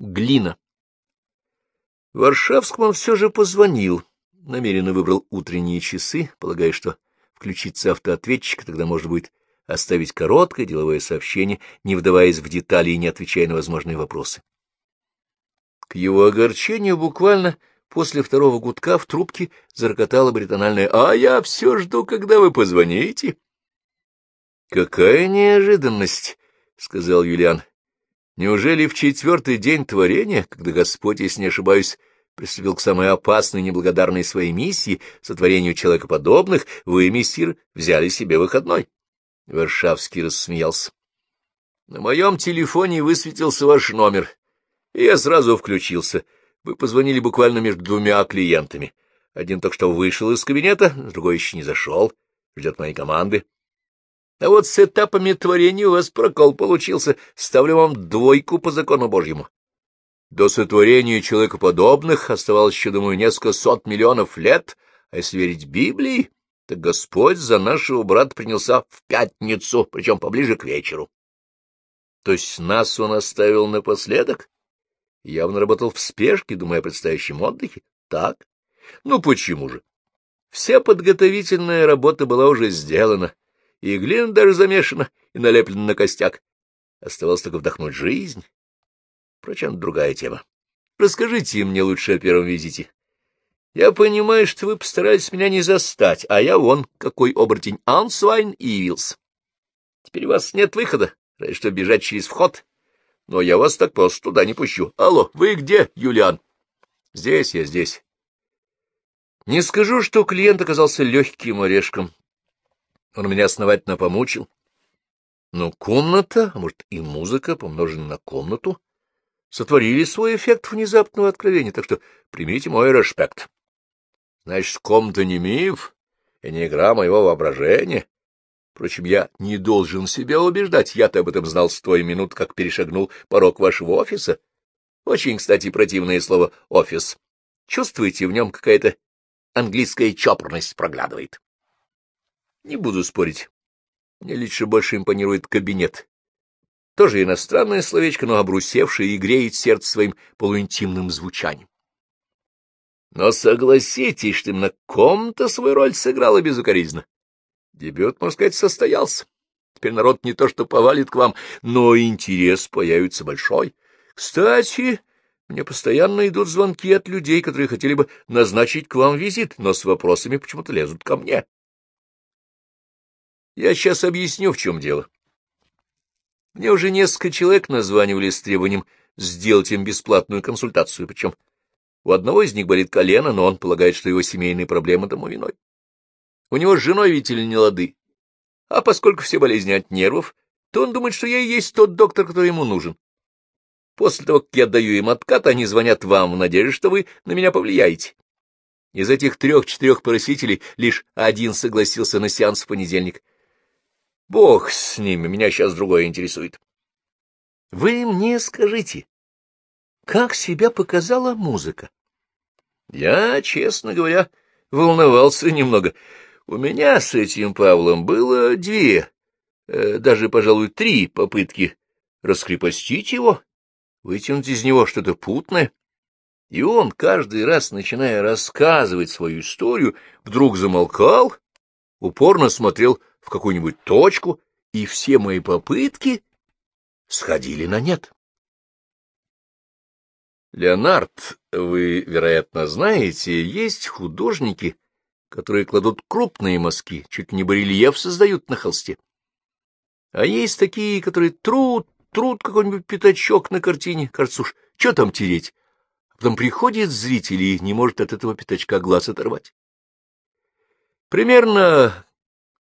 Глина. Варшавскому он все же позвонил, намеренно выбрал утренние часы, полагая, что включится автоответчик, тогда можно будет оставить короткое деловое сообщение, не вдаваясь в детали и не отвечая на возможные вопросы. К его огорчению буквально после второго гудка в трубке зарокотала бритональная «А я все жду, когда вы позвоните». «Какая неожиданность!» — сказал Юлиан. «Неужели в четвертый день творения, когда Господь, если не ошибаюсь, приступил к самой опасной неблагодарной своей миссии, сотворению человекоподобных, вы, мессир, взяли себе выходной?» Варшавский рассмеялся. «На моем телефоне высветился ваш номер, и я сразу включился. Вы позвонили буквально между двумя клиентами. Один только что вышел из кабинета, другой еще не зашел, ждет моей команды. А вот с этапами творения у вас прокол получился. Ставлю вам двойку по закону Божьему. До сотворения человекоподобных оставалось еще, думаю, несколько сот миллионов лет, а если верить Библии, так Господь за нашего брата принялся в пятницу, причем поближе к вечеру. То есть нас он оставил напоследок? Явно работал в спешке, думая о предстоящем отдыхе. Так? Ну почему же? Вся подготовительная работа была уже сделана, и глина даже замешана и налеплена на костяк. Оставалось только вдохнуть жизнь. Впрочем, другая тема. Расскажите мне лучше о первом визите. Я понимаю, что вы постарались меня не застать, а я вон какой оборотень Ансвайн и явился. Теперь у вас нет выхода, разве что бежать через вход. Но я вас так просто туда не пущу. Алло, вы где, Юлиан? Здесь я, здесь. Не скажу, что клиент оказался легким орешком. Он меня основательно помучил. Но комната, а может и музыка, помноженная на комнату, сотворили свой эффект внезапного откровения, так что примите мой респект. Значит, комната не миф и не игра моего воображения. Впрочем, я не должен себя убеждать, я-то об этом знал с той минут, как перешагнул порог вашего офиса. Очень, кстати, противное слово «офис». Чувствуете, в нем какая-то английская чопорность проглядывает. Не буду спорить. Мне лично больше импонирует кабинет. Тоже иностранное словечко, но обрусевшее и греет сердце своим полуинтимным звучанием. Но согласитесь, что именно комната свою роль сыграла безукоризненно. Дебют, можно сказать, состоялся. Теперь народ не то что повалит к вам, но интерес появится большой. Кстати, мне постоянно идут звонки от людей, которые хотели бы назначить к вам визит, но с вопросами почему-то лезут ко мне. Я сейчас объясню, в чем дело. Мне уже несколько человек названивали с требованием сделать им бесплатную консультацию, причем у одного из них болит колено, но он полагает, что его семейные проблемы тому виной. У него с женой, видите ли, не лады. А поскольку все болезни от нервов, то он думает, что я и есть тот доктор, который ему нужен. После того, как я даю им откат, они звонят вам в надежде, что вы на меня повлияете. Из этих трех-четырех просителей лишь один согласился на сеанс в понедельник. Бог с ними, меня сейчас другое интересует. Вы мне скажите, как себя показала музыка. Я, честно говоря, волновался немного. У меня с этим Павлом было две, э, даже, пожалуй, три попытки раскрепостить его, вытянуть из него что-то путное. И он, каждый раз, начиная рассказывать свою историю, вдруг замолкал, упорно смотрел в какую-нибудь точку, и все мои попытки сходили на нет. Леонард, вы, вероятно, знаете, есть художники, которые кладут крупные мазки, чуть не барельеф создают на холсте. А есть такие, которые труд, труд какой-нибудь пятачок на картине, кажется уж, что там тереть, а потом приходит зритель и не может от этого пятачка глаз оторвать. Примерно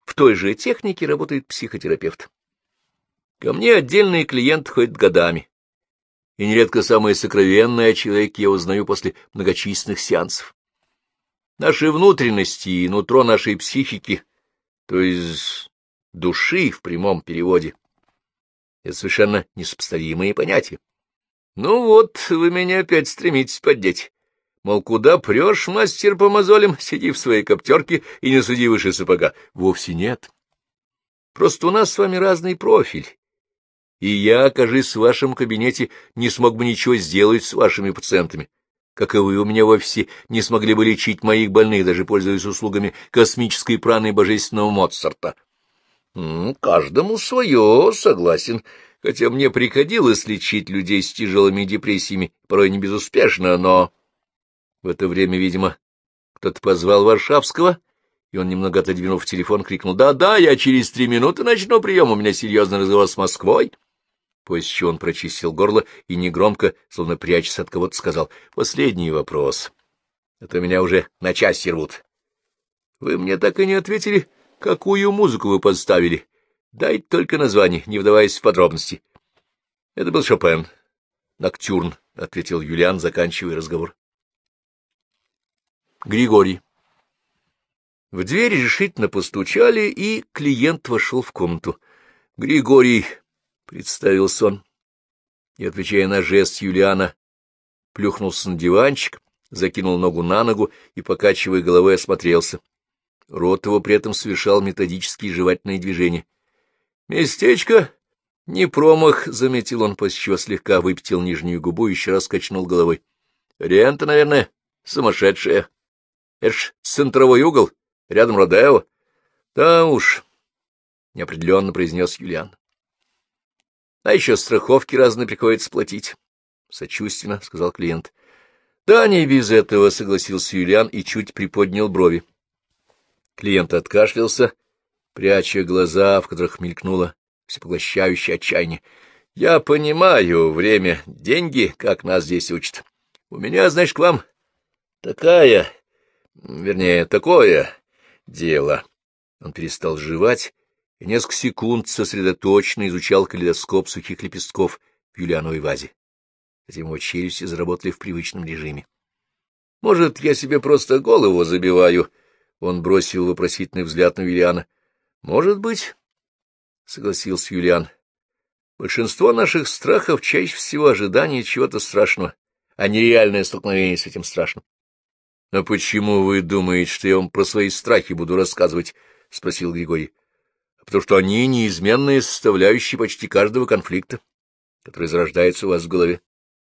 в той же технике работает психотерапевт. Ко мне отдельный клиент ходит годами и нередко самое сокровенное о человеке я узнаю после многочисленных сеансов. Наши внутренности и нутро нашей психики, то есть души в прямом переводе, это совершенно несопоставимые понятия. Ну вот, вы меня опять стремитесь поддеть. Мол, куда прешь, мастер по мозолям, сиди в своей коптерке и не суди выше сапога. Вовсе нет. Просто у нас с вами разный профиль, и я, окажись в вашем кабинете, не смог бы ничего сделать с вашими пациентами. Как и вы у меня в офисе не смогли бы лечить моих больных, даже пользуясь услугами космической праны божественного Моцарта. — Каждому свое, согласен, хотя мне приходилось лечить людей с тяжелыми депрессиями, порой не безуспешно, но... В это время, видимо, кто-то позвал Варшавского, и он, немного отодвинув телефон, крикнул «Да-да, я через три минуты начну прием, у меня серьезный разговор с Москвой». После чего он прочистил горло и негромко, словно прячась от кого-то, сказал «Последний вопрос. Это меня уже на части рвут. Вы мне так и не ответили, какую музыку вы подставили. Дайте только название, не вдаваясь в подробности». «Это был Шопен. Ноктюрн», — ответил Юлиан, заканчивая разговор. Григорий. В дверь решительно постучали, и клиент вошел в комнату. — Григорий, — представился он, и, отвечая на жест Юлиана, плюхнулся на диванчик, закинул ногу на ногу и, покачивая головой, осмотрелся. Рот его при этом совершал методические жевательные движения. — Местечко не промах, — заметил он, после чего слегка выпятил нижнюю губу и еще раз качнул головой. — Рента, наверное, сумасшедшая. Это ж центровой угол, рядом Родео. — Да уж, — неопределенно произнес Юлиан. — А еще страховки разные приходится платить. — Сочувственно, — сказал клиент. — Да, не без этого, — согласился Юлиан и чуть приподнял брови. Клиент откашлялся, пряча глаза, в которых мелькнуло всепоглощающее отчаяние. — Я понимаю, время, деньги, как нас здесь учат. У меня, знаешь, к вам такая Вернее, такое дело. Он перестал жевать и несколько секунд сосредоточенно изучал калейдоскоп сухих лепестков в юлиановой вазе. Затем его челюсти заработали в привычном режиме. — Может, я себе просто голову забиваю? Он бросил вопросительный взгляд на Юлиана. — Может быть, — согласился Юлиан. — Большинство наших страхов чаще всего ожидание чего-то страшного, а не реальное столкновение с этим страшным. — А почему вы думаете, что я вам про свои страхи буду рассказывать? — спросил Григорий. — Потому что они неизменные составляющие почти каждого конфликта, который зарождается у вас в голове.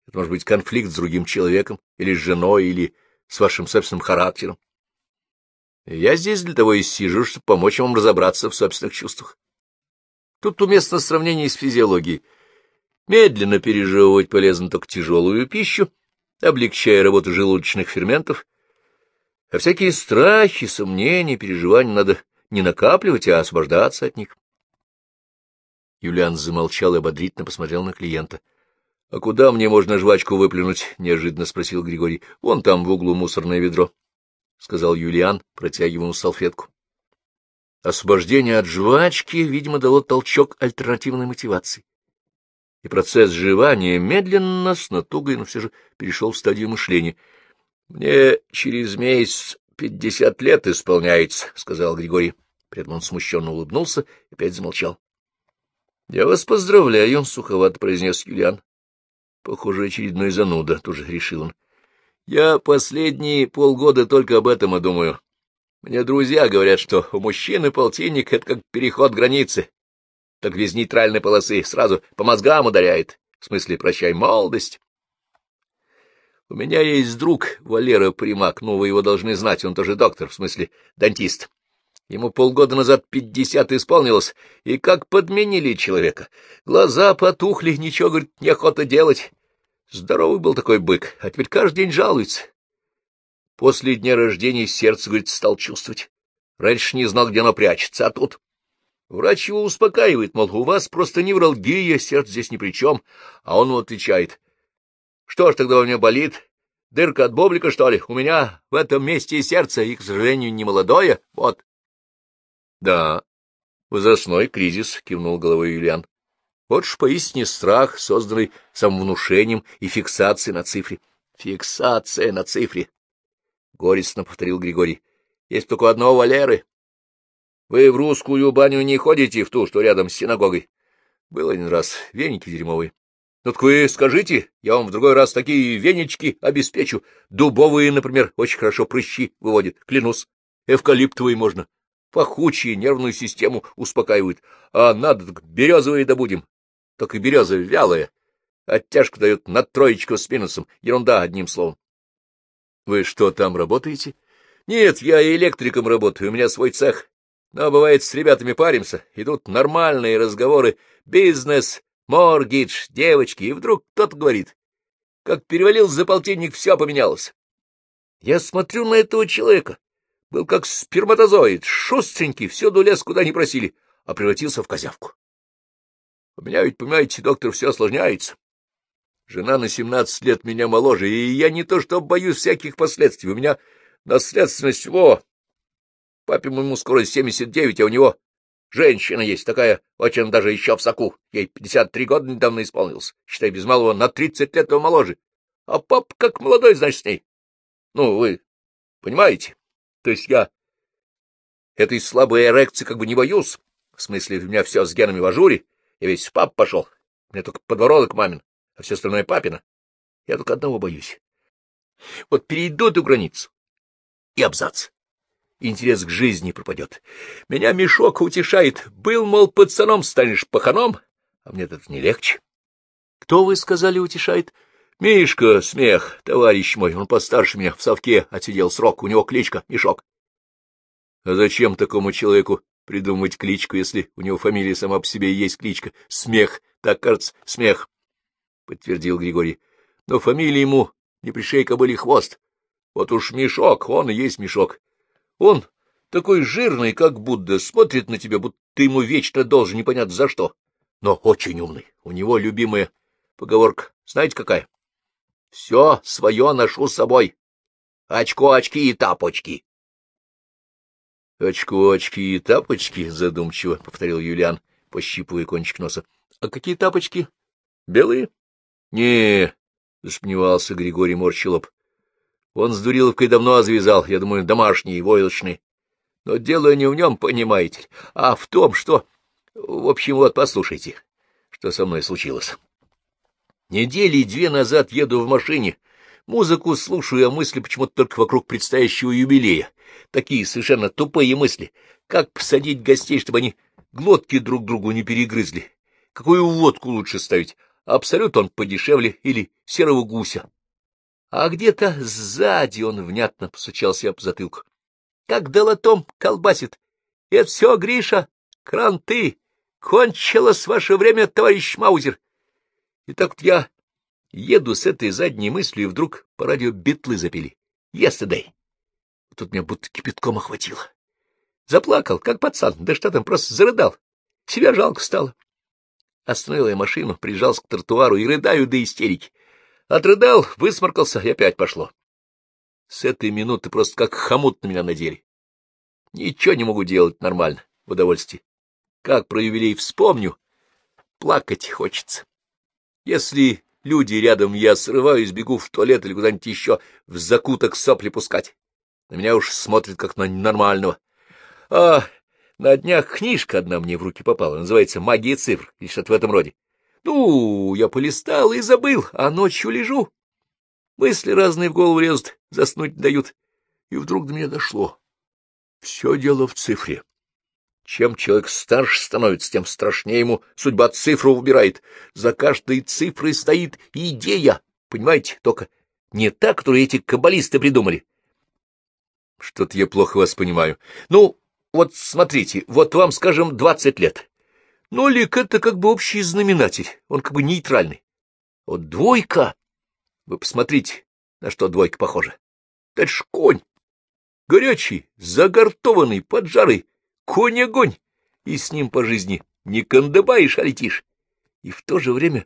Это может быть конфликт с другим человеком, или с женой, или с вашим собственным характером. Я здесь для того и сижу, чтобы помочь вам разобраться в собственных чувствах. Тут уместно сравнение с физиологией. Медленно пережевывать полезно только тяжелую пищу, облегчая работу желудочных ферментов, а всякие страхи, сомнения, переживания надо не накапливать, а освобождаться от них. Юлиан замолчал и ободрительно посмотрел на клиента. — А куда мне можно жвачку выплюнуть? — неожиданно спросил Григорий. — Вон там в углу мусорное ведро, — сказал Юлиан, протягивая ему салфетку. Освобождение от жвачки, видимо, дало толчок альтернативной мотивации. И процесс жевания медленно, с натугой, но все же перешел в стадию мышления —— Мне через месяц пятьдесят лет исполняется, — сказал Григорий. При он смущенно улыбнулся и опять замолчал. — Я вас поздравляю, — суховато произнес Юлиан. Похоже, очередной зануда, — тоже решил он. — Я последние полгода только об этом и думаю. Мне друзья говорят, что у мужчины полтинник — это как переход границы. Так без нейтральной полосы сразу по мозгам ударяет. В смысле, прощай молодость. У меня есть друг, Валера Примак, ну, вы его должны знать, он тоже доктор, в смысле дантист. Ему полгода назад пятьдесят исполнилось, и как подменили человека. Глаза потухли, ничего, говорит, неохота делать. Здоровый был такой бык, а теперь каждый день жалуется. После дня рождения сердце, говорит, стал чувствовать. Раньше не знал, где оно прячется, а тут... Врач его успокаивает, мол, у вас просто невралгия, сердце здесь ни при чем, а он ему отвечает. Что ж тогда у меня болит? Дырка от боблика, что ли? У меня в этом месте и сердце, и, к сожалению, не молодое. Вот. — Да, возрастной кризис, — кивнул головой Юлиан. Вот ж поистине страх, созданный самовнушением и фиксацией на цифре. — Фиксация на цифре, — горестно повторил Григорий. — Есть только одного Валеры. Вы в русскую баню не ходите, в ту, что рядом с синагогой? Был один раз, веники дерьмовые. Так вы скажите, я вам в другой раз такие венички обеспечу. Дубовые, например, очень хорошо прыщи выводят, клянусь. Эвкалиптовые можно. Пахучие, нервную систему успокаивают. А надо так березовые добудем. только береза вялая. Оттяжку дает на троечку с минусом. Ерунда, одним словом. — Вы что, там работаете? — Нет, я электриком работаю, у меня свой цех. Но бывает, с ребятами паримся, идут нормальные разговоры, бизнес, моргидж, девочки, и вдруг кто-то говорит, как перевалил за полтинник, все поменялось. Я смотрю на этого человека, был как сперматозоид, шустренький, всюду лес, куда не просили, а превратился в козявку. У меня ведь, понимаете, доктор, все осложняется. Жена на семнадцать лет меня моложе, и я не то что боюсь всяких последствий. У меня наследственность, во! Папе моему скоро семьдесят девять, а у него женщина есть, такая, очень даже еще в соку. Ей пятьдесят три года недавно исполнилось. Считай, без малого на тридцать лет его моложе. А пап как молодой, значит, с ней. Ну, вы понимаете? То есть я этой слабой эрекции как бы не боюсь. В смысле, у меня все с генами в ажуре. Я весь в пап пошел. У меня только подбородок мамин, а все остальное папина. Я только одного боюсь. Вот перейду эту границу и абзац. Интерес к жизни пропадет. Меня мешок утешает. Был, мол, пацаном, станешь паханом, а мне это не легче. Кто, вы сказали, утешает? Мишка, смех, товарищ мой, он постарше меня, в совке отсидел срок, у него кличка Мешок. А зачем такому человеку придумывать кличку, если у него фамилия сама по себе есть кличка? Смех, так кажется, смех, — подтвердил Григорий. Но фамилия ему не пришей кобыли хвост. Вот уж Мешок, он и есть Мешок. Он такой жирный, как Будда, смотрит на тебя, будто ты ему вечно должен, непонятно за что. Но очень умный. У него любимая поговорка, знаете какая? Все свое ношу с собой. Очко, очки и тапочки. — Очко, очки и тапочки, — задумчиво повторил Юлиан, пощипывая кончик носа. — А какие тапочки? Белые? — Не, — засмневался Григорий Морщилоп. Он с Дуриловкой давно завязал, я думаю, домашние, войлочные. Но дело не в нем, понимаете, а в том, что... В общем, вот, послушайте, что со мной случилось. Недели две назад еду в машине, музыку слушаю, а мысли почему-то только вокруг предстоящего юбилея. Такие совершенно тупые мысли. Как посадить гостей, чтобы они глотки друг другу не перегрызли? Какую водку лучше ставить? Абсолют он подешевле или серого гуся? А где-то сзади он внятно постучал себя по затылку. Как долотом колбасит. Это все, Гриша, кранты. Кончилось ваше время, товарищ Маузер. И так вот я еду с этой задней мыслью, и вдруг по радио битлы запели. Yesterday. Тут меня будто кипятком охватило. Заплакал, как пацан, да что там, просто зарыдал. Себя жалко стало. Остановил я машину, прижался к тротуару и рыдаю до истерики. Отрыдал, высморкался, и опять пошло. С этой минуты просто как хомут на меня надели. Ничего не могу делать нормально, в удовольствие. Как про юбилей вспомню, плакать хочется. Если люди рядом, я срываюсь, бегу в туалет или куда-нибудь еще в закуток сопли пускать. На меня уж смотрит как на нормального. А на днях книжка одна мне в руки попала, называется «Магия цифр» или что-то в этом роде. Ну, я полистал и забыл, а ночью лежу. Мысли разные в голову лезут, заснуть дают. И вдруг до меня дошло. Все дело в цифре. Чем человек старше становится, тем страшнее ему судьба цифру выбирает. За каждой цифрой стоит идея, понимаете, только не та, которую эти каббалисты придумали. Что-то я плохо вас понимаю. Ну, вот смотрите, вот вам, скажем, двадцать лет. Нолик — это как бы общий знаменатель, он как бы нейтральный. Вот двойка... Вы посмотрите, на что двойка похожа. Это ж конь. Горячий, загортованный, поджарый, конь-огонь, и с ним по жизни не кандыбаешь, а летишь. И в то же время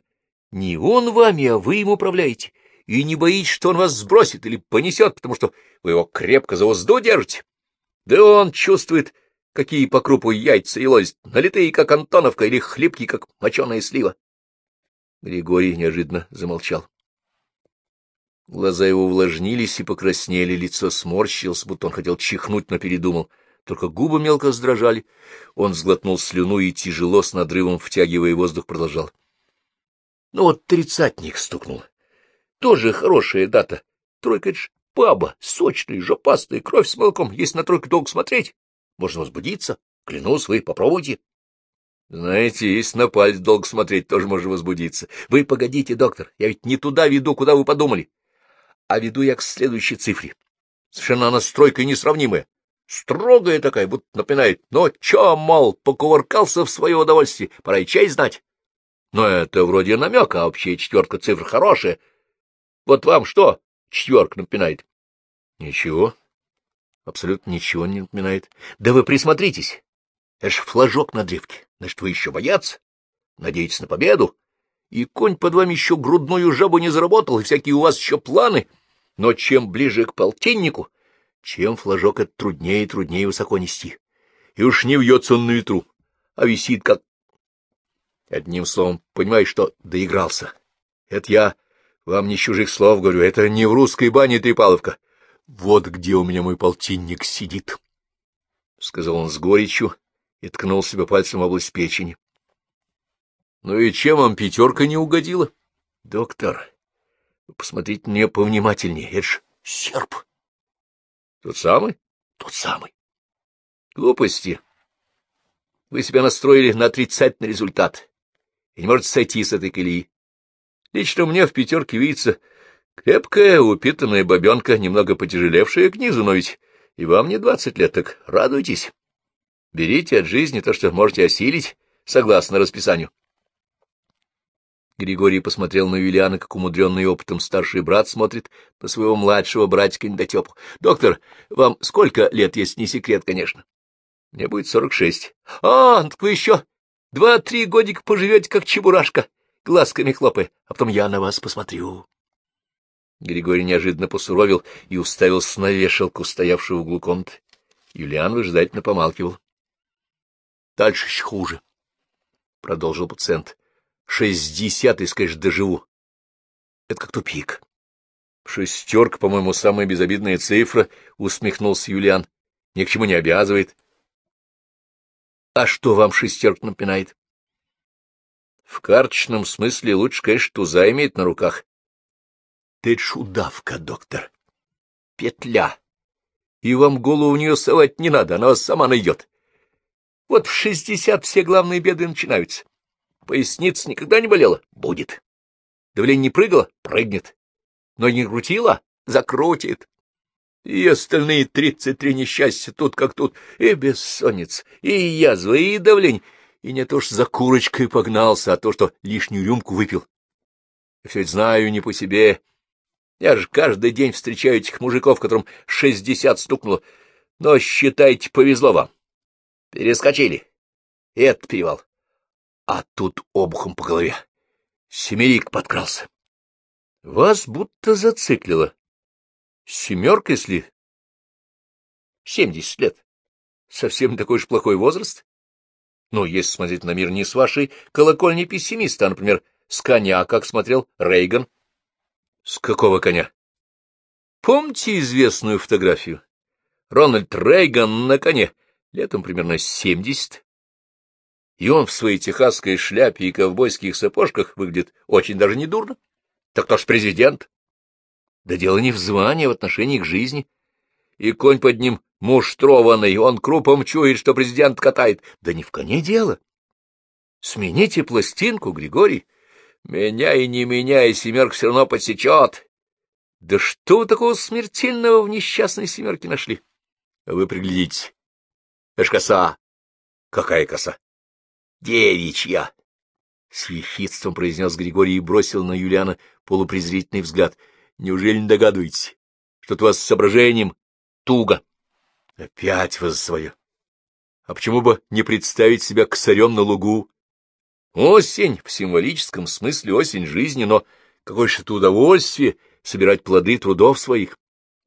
не он вами, а вы им управляете, и не боитесь, что он вас сбросит или понесет, потому что вы его крепко за узду держите. Да он чувствует, какие по крупу яйца и лозит, налитые, как антоновка, или хлипкие, как моченая слива. Григорий неожиданно замолчал. Глаза его увлажнились и покраснели, лицо сморщилось, будто он хотел чихнуть, но передумал — только губы мелко сдрожали. Он сглотнул слюну и, тяжело, с надрывом втягивая воздух, продолжал. Ну вот тридцатник стукнул. Тоже хорошая дата. Тройка — это ж баба, сочная, жопастая, кровь с молоком. Если на тройку долго смотреть, можно возбудиться. Клянусь, вы попробуйте. Знаете, если на палец долго смотреть, тоже можно возбудиться. Вы погодите, доктор, я ведь не туда веду, куда вы подумали. А веду я к следующей цифре. Совершенно настройка несравнимая. Строгая такая, будто напоминает. Но чё, мол, покувыркался в свое удовольствие, пора и чай знать. Но это вроде намека, а общая четверка цифр хорошая. Вот вам что четверка напоминает? Ничего. Абсолютно ничего не напоминает. Да вы присмотритесь. Это ж флажок на древке. Значит, вы еще боятся? Надеетесь на победу? И конь под вами еще грудную жабу не заработал, и всякие у вас еще планы. Но чем ближе к полтиннику, чем флажок это труднее и труднее высоко нести. И уж не вьется он на ветру, а висит как... Одним словом, понимаешь, что доигрался. Это я вам не чужих слов говорю, это не в русской бане трепаловка. Вот где у меня мой полтинник сидит, — сказал он с горечью и ткнул себя пальцем в область печени. — Ну и чем вам пятерка не угодила? — Доктор, посмотрите мне повнимательнее, это ж серп. — Тот самый? — Тот самый. — Глупости. Вы себя настроили на отрицательный результат и не можете сойти с этой колеи. Лично мне в пятерке видится крепкая, упитанная бабенка, немного потяжелевшая к низу, но ведь и вам не двадцать лет, так радуйтесь. Берите от жизни то, что можете осилить, согласно расписанию. Григорий посмотрел на Юлиана, как умудренный опытом старший брат смотрит на своего младшего братика-недотепу. — Доктор, вам сколько лет, если не секрет, конечно? — Мне будет сорок шесть. — А, так вы еще два-три годика поживете, как чебурашка, глазками хлопая, а потом я на вас посмотрю. Григорий неожиданно посуровил и уставился на вешалку, стоявшую в углу комнаты. Юлиан выжидательно помалкивал. Дальше еще хуже, — продолжил пациент. — Шестьдесят, скажешь, доживу. Это как тупик. Шестерка, по-моему, самая безобидная цифра, — усмехнулся Юлиан. — Ни к чему не обязывает. — А что вам шестерка напинает? — В карточном смысле лучше, конечно, туза имеет на руках. — Ты шудавка, доктор. Петля. И вам голову в нее совать не надо, она вас сама найдет. Вот в шестьдесят все главные беды начинаются. Поясница никогда не болела? Будет. Давление не прыгало? Прыгнет. Но не крутило? Закрутит. И остальные тридцать три несчастья тут как тут. И бессонница, и язва, и давление. И не то, что за курочкой погнался, а то, что лишнюю рюмку выпил. Я все это знаю не по себе. Я же каждый день встречаю этих мужиков, которым шестьдесят стукнуло. Но, считайте, повезло вам. Перескочили. И этот перевал. А тут обухом по голове. Семерик подкрался. Вас будто зациклило. Семерка, если... Семьдесят лет. Совсем такой же плохой возраст? Ну, если смотреть на мир не с вашей колокольни пессимиста, а, например, с коня, как смотрел Рейган. С какого коня? Помните известную фотографию? Рональд Рейган на коне летом примерно семьдесят, и он в своей техасской шляпе и ковбойских сапожках выглядит очень даже недурно. Так кто ж президент? Да дело не в звании, а в отношении к жизни. И конь под ним муштрованный, он крупом чует, что президент катает. Да не в коне дело. Смените пластинку, Григорий. Меня и не меня, и семерка все равно подсечет. Да что вы такого смертельного в несчастной семерке нашли? Вы приглядитесь. Это коса. Какая коса? Девичья. С ехидством произнес Григорий и бросил на Юлиана полупрезрительный взгляд. Неужели не догадываетесь, что-то у вас с соображением туго? Опять вы за свое. А почему бы не представить себя косарем на лугу? Осень, в символическом смысле осень жизни, но какое же это удовольствие собирать плоды трудов своих.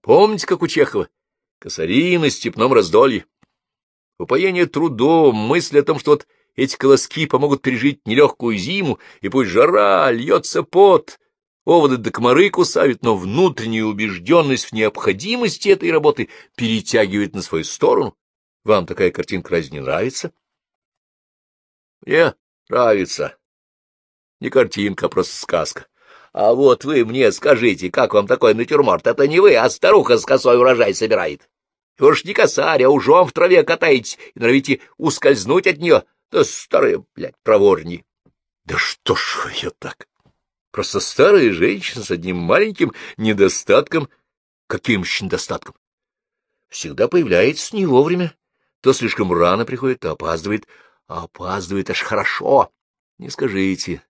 Помните, как у Чехова? Косари на степном раздолье упоение трудом, мысль о том, что вот эти колоски помогут пережить нелегкую зиму, и пусть жара, льется пот, оводы да комары кусают, но внутренняя убежденность в необходимости этой работы перетягивает на свою сторону. Вам такая картинка разве не нравится? Мне нравится. Не картинка, а просто сказка. А вот вы мне скажите, как вам такой натюрморт? Это не вы, а старуха с косой урожай собирает. Вы уж не косарь, а ужом в траве катаетесь и норовите ускользнуть от нее, Да старая, блядь, проворни. Да что ж я так? Просто старая женщина с одним маленьким недостатком. Каким еще недостатком? Всегда появляется не вовремя. То слишком рано приходит, то опаздывает. Опаздывает аж хорошо. Не скажите.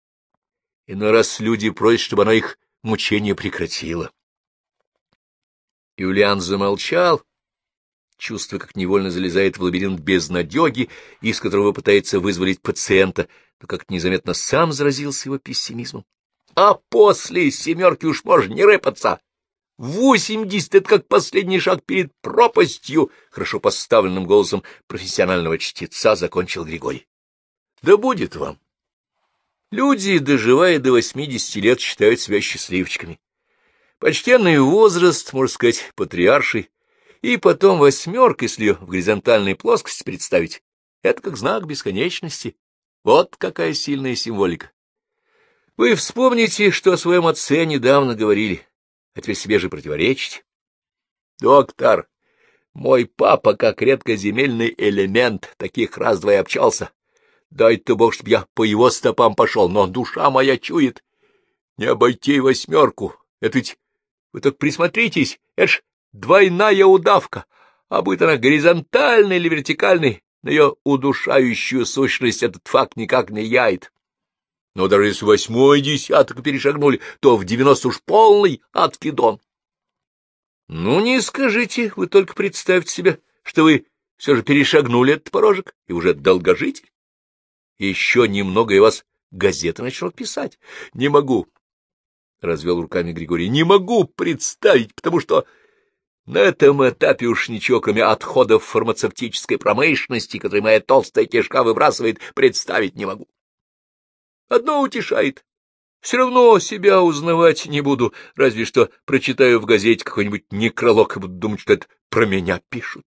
Иной раз люди просят, чтобы она их мучение прекратило. Юлиан замолчал, чувствуя, как невольно залезает в лабиринт безнадеги, из которого пытается вызволить пациента, но как незаметно сам заразился его пессимизмом. А после семерки уж можно не рыпаться. Восемьдесят — это как последний шаг перед пропастью, — хорошо поставленным голосом профессионального чтеца закончил Григорий. — Да будет вам. Люди, доживая до восьмидесяти лет, считают себя счастливчиками. Почтенный возраст, можно сказать, патриарший, и потом восьмерка, если в горизонтальной плоскости представить, это как знак бесконечности. Вот какая сильная символика. Вы вспомните, что о своем отце недавно говорили, а теперь себе же противоречите. Доктор, мой папа, как редкоземельный элемент, таких раз-два общался. Дай-то бог, чтоб я по его стопам пошел, но душа моя чует. Не обойти восьмерку. Это ведь... Вы так присмотритесь, это ж двойная удавка. А будет она горизонтальной или вертикальной, на ее удушающую сущность этот факт никак не яет. Но даже если восьмой десяток перешагнули, то в девяносто уж полный откидон. Ну, не скажите, вы только представьте себе, что вы все же перешагнули этот порожек и уже долгожитель. Еще немного, и вас газеты начнут писать. Не могу, — развел руками Григорий, — не могу представить, потому что на этом этапе уж ничего, кроме отходов фармацевтической промышленности, которые моя толстая кишка выбрасывает, представить не могу. Одно утешает. Все равно себя узнавать не буду, разве что прочитаю в газете какой-нибудь некролог и буду думать, что это про меня пишут.